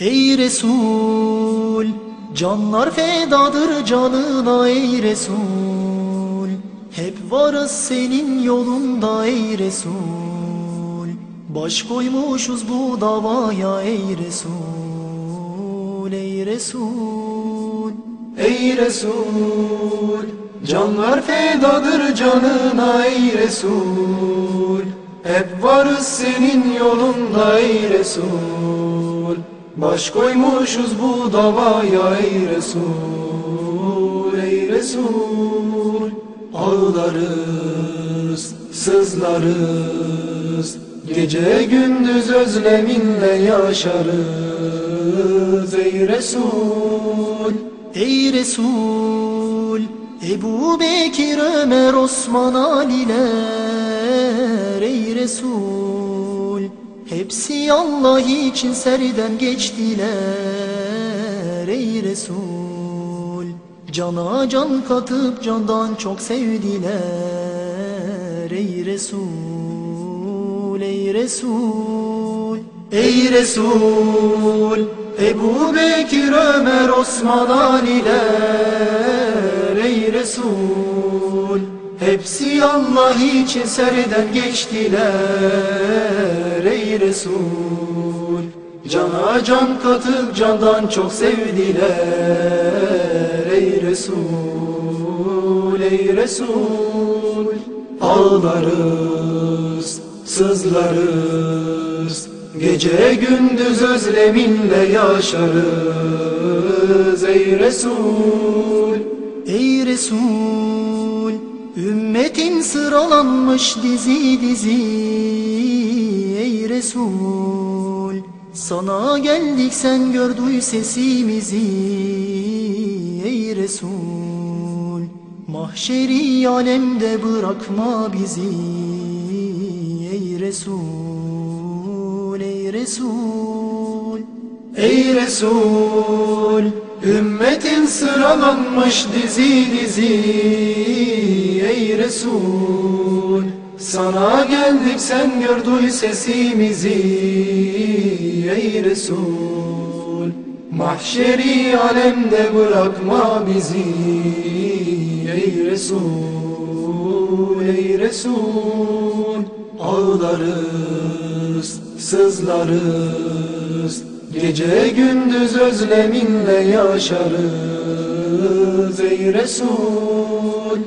Ey Resul, canlar fedadır canına ey Resul. Hep varız senin yolunda ey Resul. Baş koymuşuz bu davaya ey Resul, ey Resul. Ey Resul Canlar fedadır canına ey Resul Hep varız senin yolunda ey Resul Baş koymuşuz bu davaya ey Resul Ey Resul. Ağlarız, sızlarız. Gece gündüz özleminle yaşarız Ey Resul. Ey Resul, Ebu Bekir, Ömer, Osman, Aliler Ey Resul, hepsi Allah için serden geçtiler Ey Resul, cana can katıp candan çok sevdiler Ey Resul, Ey Resul Ey Resul, Ebu Bekir, Ömer, Osman, Aliler Ey Resul, hepsi Allah için serden geçtiler Ey Resul, cana can katıp candan çok sevdiler. Ey Resul, Ey Resul, ağlarız, sızlarız. Gece gündüz özleminle yaşarız. Ey Resul Ey Resul, ümmetin sıralanmış dizi dizi Ey Resul, sana geldik sen gör sesimizi. Ey Resul, mahşeri alemde bırakma bizi. Ey Resul, ey Resul Ey Resul. Ümmetin sıralanmış dizi dizi. Ey Resul Sana geldik sen gör duy sesimizi Ey Resul. Mahşeri alemde bırakma bizi Ey Resul Ey Resul. Ağlarız, sızlarız Gece gündüz özleminle yaşarız Ey Resul